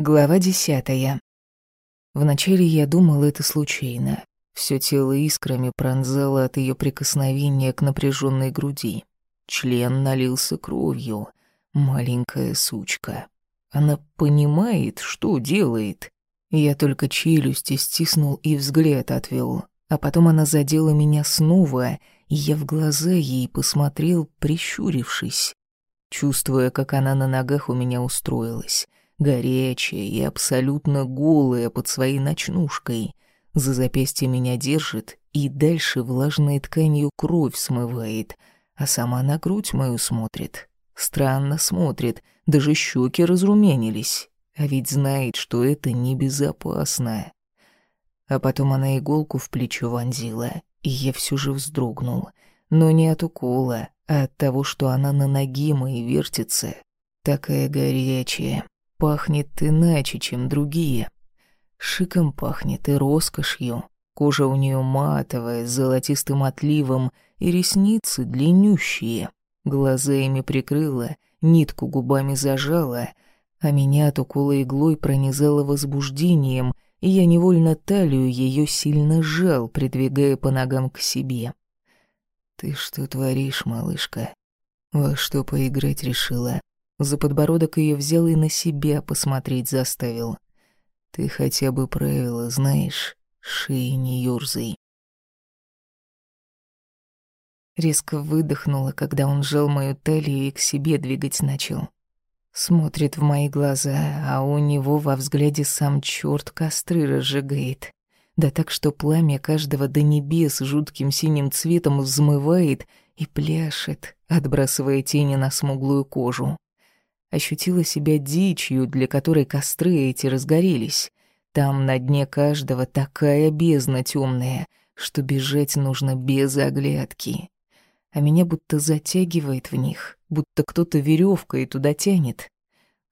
Глава десятая. Вначале я думал это случайно. Все тело искрами пронзало от ее прикосновения к напряженной груди. Член налился кровью. Маленькая сучка. Она понимает, что делает. Я только челюсти стиснул и взгляд отвел. А потом она задела меня снова, и я в глаза ей посмотрел, прищурившись. Чувствуя, как она на ногах у меня устроилась горячая и абсолютно голая под своей ночнушкой. За запястье меня держит и дальше влажной тканью кровь смывает, а сама на грудь мою смотрит. Странно смотрит, даже щеки разрумянились, а ведь знает, что это небезопасно. А потом она иголку в плечо вонзила, и я все же вздрогнул. Но не от укола, а от того, что она на ноге моей вертится. Такая горячая, Пахнет иначе, чем другие. Шиком пахнет и роскошью. Кожа у нее матовая, с золотистым отливом, и ресницы длиннющие. Глаза ими прикрыла, нитку губами зажала, а меня от укола иглой пронизало возбуждением, и я невольно талию ее сильно сжал, придвигая по ногам к себе. «Ты что творишь, малышка? Во что поиграть решила?» За подбородок ее взял и на себя посмотреть заставил. «Ты хотя бы правила знаешь, шеи не ёрзай». Резко выдохнула, когда он сжал мою талию и к себе двигать начал. Смотрит в мои глаза, а у него во взгляде сам чёрт костры разжигает. Да так, что пламя каждого до небес жутким синим цветом взмывает и пляшет, отбрасывая тени на смуглую кожу ощутила себя дичью, для которой костры эти разгорелись. Там на дне каждого такая бездна темная, что бежать нужно без оглядки. А меня будто затягивает в них, будто кто-то веревкой туда тянет.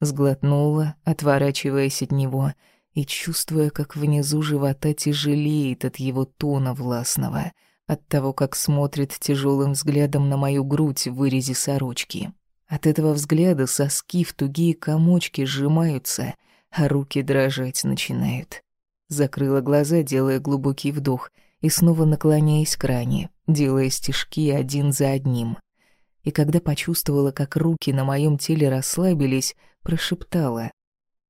Сглотнула, отворачиваясь от него, и чувствуя, как внизу живота тяжелеет от его тона властного, от того, как смотрит тяжелым взглядом на мою грудь в вырезе сорочки. От этого взгляда соски в тугие комочки сжимаются, а руки дрожать начинают. Закрыла глаза, делая глубокий вдох, и снова наклоняясь к ране, делая стежки один за одним. И когда почувствовала, как руки на моем теле расслабились, прошептала.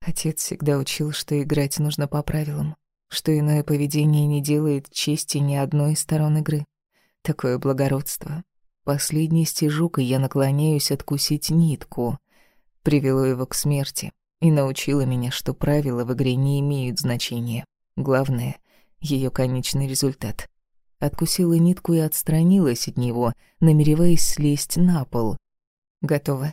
Отец всегда учил, что играть нужно по правилам, что иное поведение не делает чести ни одной из сторон игры. Такое благородство, Последний стежок, и я наклоняюсь откусить нитку. Привело его к смерти и научило меня, что правила в игре не имеют значения. Главное — ее конечный результат. Откусила нитку и отстранилась от него, намереваясь слезть на пол. Готово.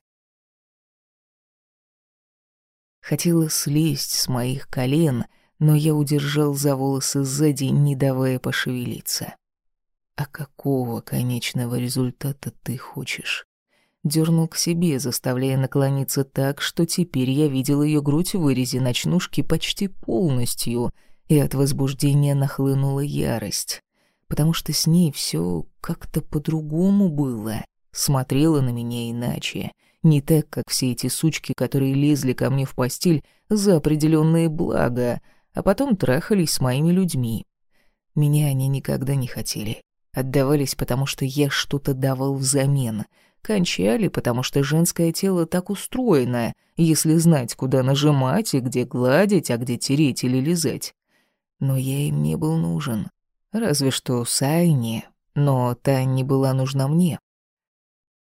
Хотела слезть с моих колен, но я удержал за волосы сзади, не давая пошевелиться. А какого конечного результата ты хочешь? Дернул к себе, заставляя наклониться так, что теперь я видел ее грудь в вырезе ночнушки почти полностью, и от возбуждения нахлынула ярость, потому что с ней все как-то по-другому было. Смотрела на меня иначе, не так, как все эти сучки, которые лезли ко мне в постель за определенные блага, а потом трахались с моими людьми. Меня они никогда не хотели. Отдавались, потому что я что-то давал взамен. Кончали, потому что женское тело так устроено, если знать, куда нажимать и где гладить, а где тереть или лизать. Но я им не был нужен. Разве что Сайне, но та не была нужна мне.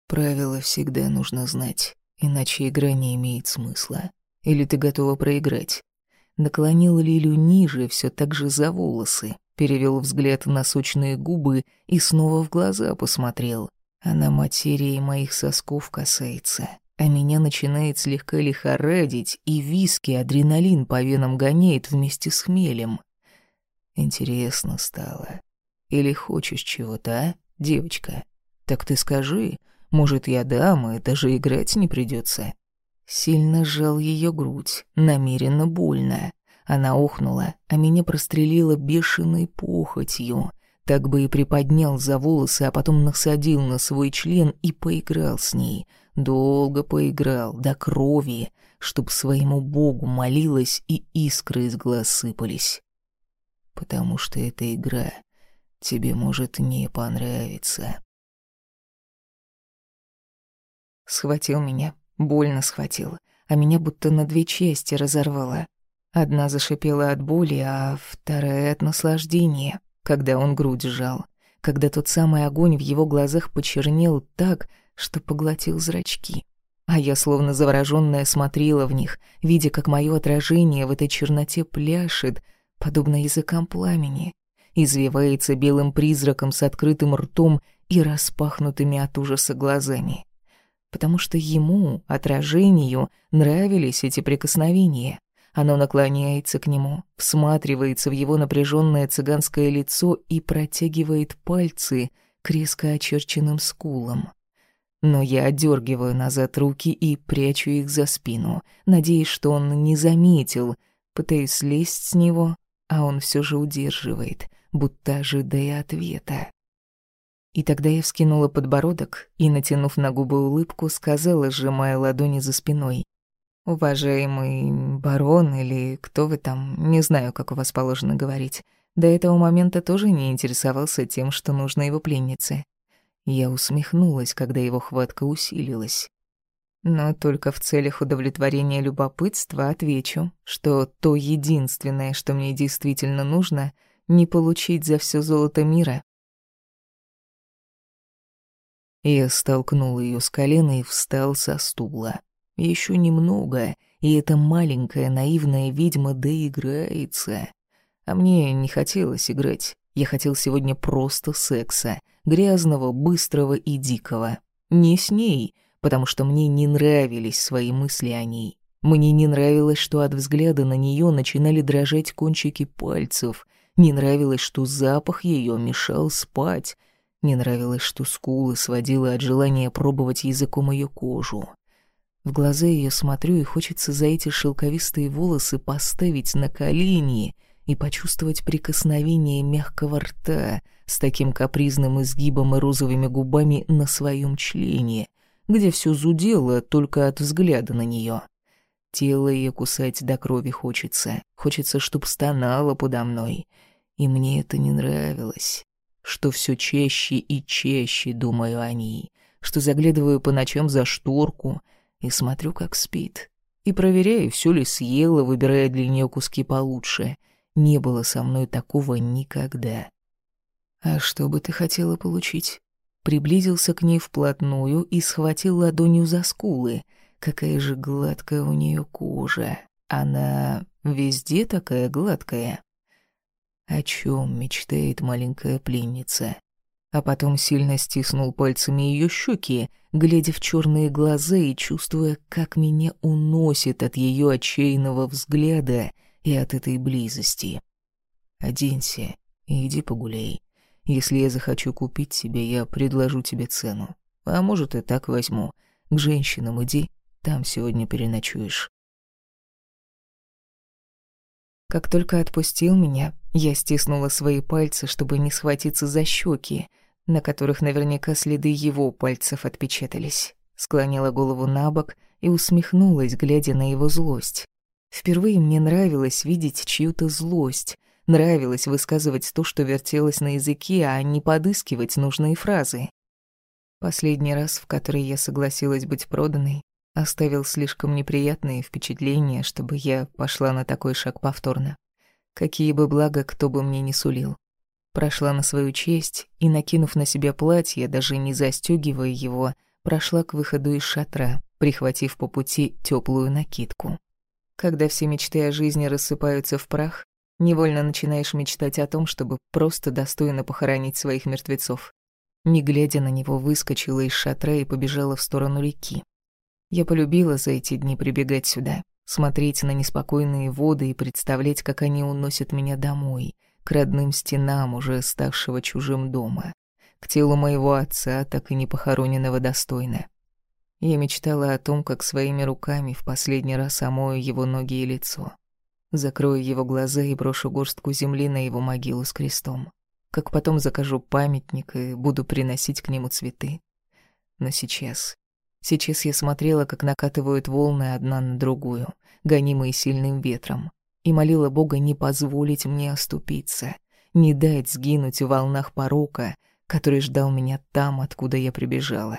Правила всегда нужно знать, иначе игра не имеет смысла. Или ты готова проиграть? Наклонил Лилю ниже, все так же за волосы, перевел взгляд на сочные губы и снова в глаза посмотрел. Она материи моих сосков касается, а меня начинает слегка лихорадить, и виски адреналин по венам гоняет вместе с хмелем. Интересно стало. Или хочешь чего-то, а, девочка? Так ты скажи, может, я дам, и даже играть не придется. Сильно сжал ее грудь, намеренно больно. Она охнула, а меня прострелила бешеной похотью. Так бы и приподнял за волосы, а потом насадил на свой член и поиграл с ней. Долго поиграл, до крови, чтоб своему богу молилась и искры из глаз сыпались. Потому что эта игра тебе может не понравиться. Схватил меня, больно схватил, а меня будто на две части разорвало. Одна зашипела от боли, а вторая от наслаждения, когда он грудь сжал, когда тот самый огонь в его глазах почернел так, что поглотил зрачки. А я, словно заворожённая, смотрела в них, видя, как мое отражение в этой черноте пляшет, подобно языкам пламени, извивается белым призраком с открытым ртом и распахнутыми от ужаса глазами. Потому что ему, отражению, нравились эти прикосновения. Оно наклоняется к нему, всматривается в его напряженное цыганское лицо и протягивает пальцы к резко очерченным скулам. Но я отдергиваю назад руки и прячу их за спину, надеясь, что он не заметил, пытаюсь слезть с него, а он все же удерживает, будто ожидая ответа. И тогда я вскинула подбородок и, натянув на губы улыбку, сказала, сжимая ладони за спиной. «Уважаемый барон или кто вы там, не знаю, как у вас положено говорить, до этого момента тоже не интересовался тем, что нужно его пленнице». Я усмехнулась, когда его хватка усилилась. Но только в целях удовлетворения любопытства отвечу, что то единственное, что мне действительно нужно, не получить за все золото мира. Я столкнул ее с колена и встал со стула. Еще немного, и эта маленькая наивная ведьма доиграется. А мне не хотелось играть. Я хотел сегодня просто секса. Грязного, быстрого и дикого. Не с ней, потому что мне не нравились свои мысли о ней. Мне не нравилось, что от взгляда на нее начинали дрожать кончики пальцев. Не нравилось, что запах ее мешал спать. Не нравилось, что скулы сводила от желания пробовать языком ее кожу. В глаза ее смотрю, и хочется за эти шелковистые волосы поставить на колени и почувствовать прикосновение мягкого рта с таким капризным изгибом и розовыми губами на своем члене, где все зудело только от взгляда на нее. Тело ее кусать до крови хочется, хочется, чтоб стонало подо мной. И мне это не нравилось, что все чаще и чаще думаю о ней, что заглядываю по ночам за шторку — и смотрю, как спит. И проверяю, все ли съела, выбирая для нее куски получше. Не было со мной такого никогда. «А что бы ты хотела получить?» Приблизился к ней вплотную и схватил ладонью за скулы. Какая же гладкая у нее кожа. Она везде такая гладкая. О чем мечтает маленькая пленница? а потом сильно стиснул пальцами ее щеки, глядя в черные глаза и чувствуя, как меня уносит от ее отчаянного взгляда и от этой близости. «Оденься и иди погуляй. Если я захочу купить тебе, я предложу тебе цену. А может, и так возьму. К женщинам иди, там сегодня переночуешь». Как только отпустил меня, я стиснула свои пальцы, чтобы не схватиться за щеки, на которых наверняка следы его пальцев отпечатались. Склонила голову на бок и усмехнулась, глядя на его злость. Впервые мне нравилось видеть чью-то злость, нравилось высказывать то, что вертелось на языке, а не подыскивать нужные фразы. Последний раз, в который я согласилась быть проданной, оставил слишком неприятные впечатления, чтобы я пошла на такой шаг повторно. Какие бы блага кто бы мне не сулил. Прошла на свою честь и, накинув на себя платье, даже не застегивая его, прошла к выходу из шатра, прихватив по пути теплую накидку. Когда все мечты о жизни рассыпаются в прах, невольно начинаешь мечтать о том, чтобы просто достойно похоронить своих мертвецов. Не глядя на него, выскочила из шатра и побежала в сторону реки. Я полюбила за эти дни прибегать сюда, смотреть на неспокойные воды и представлять, как они уносят меня домой — к родным стенам уже ставшего чужим дома, к телу моего отца, так и не похороненного достойно. Я мечтала о том, как своими руками в последний раз омою его ноги и лицо. Закрою его глаза и брошу горстку земли на его могилу с крестом. Как потом закажу памятник и буду приносить к нему цветы. Но сейчас Сейчас я смотрела, как накатывают волны одна на другую, гонимые сильным ветром, и молила Бога не позволить мне оступиться, не дать сгинуть в волнах порока, который ждал меня там, откуда я прибежала.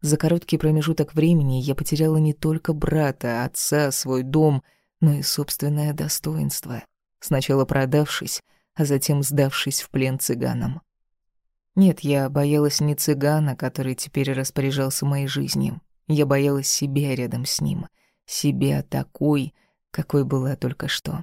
За короткий промежуток времени я потеряла не только брата, отца, свой дом, но и собственное достоинство, сначала продавшись, а затем сдавшись в плен цыганам. Нет, я боялась не цыгана, который теперь распоряжался моей жизнью. Я боялась себя рядом с ним. Себя такой, какой была только что.